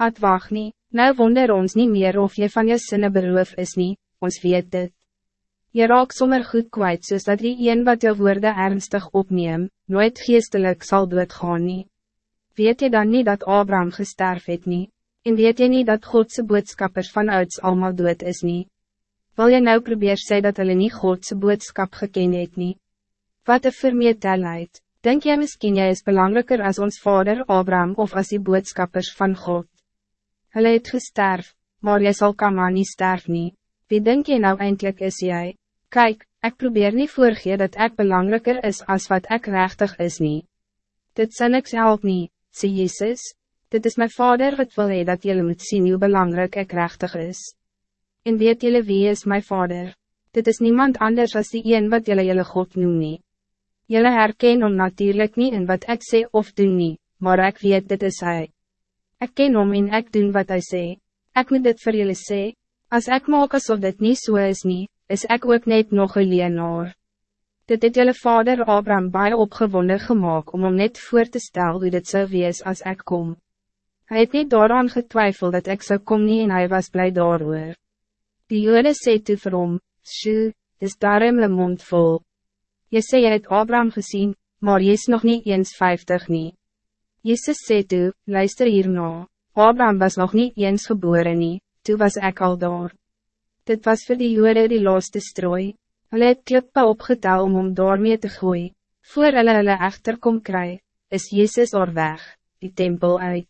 At wacht nie, nou wonder ons niet meer of je van je sinne beroof is nie, ons weet dit. Je raak sommer goed kwijt soos dat die een wat jou woorde ernstig opneem, nooit geestelijk zal doodgaan nie. Weet je dan niet dat Abraham gesterf het nie? En weet je niet dat Godse boodskappers vanuit allemaal dood is nie? Wil je nou probeer sê dat hulle nie Godse boodskap geken het nie? Wat een vermetelheid, denk jy misschien jy is belangrijker als ons vader Abraham of als die boodskappers van God? Hulle het gesterf, maar jy sal kama nie sterf nie. Wie denk je nou eindelijk is jij? Kijk, ik probeer niet voorgee dat ik belangrijker is als wat ik rechtig is niet. Dit zijn ik zelf niet, zie Jezus. Dit is mijn vader wat wil hee dat jullie moet zien hoe belangrijk ik rechtig is. En weet jullie wie is mijn vader? Dit is niemand anders als die een wat jullie jullie God noem nie. Jullie herken om natuurlijk niet in wat ik zeg of doe niet, maar ik weet dit is hij. Ik ken om en ik doen wat hij zegt. Ik moet dit voor jullie zeggen. Als ik maak alsof dit niet zo so is niet, is ik ook net nog een leenaar. Dit het jullie vader Abraham baie opgewonden gemaakt om hem net voor te stellen hoe dit zou wees als ik kom. Hij het niet daaraan getwijfeld dat ik zou komen en hij was blij daarover. Die jode sê toe vir hom, Sjoe, is daarom een mond vol. Je jy het Abraham gezien, maar je is nog niet eens vijftig nie. Jezus sê toe, luister hierna, Abraham was nog niet eens geboren nie, toe was ik al daar. Dit was voor die jode die laaste strooi. Hulle het klippe opgetel om om daarmee te gooien. Voor hulle hulle echter kom kry, is Jezus oor weg, die tempel uit.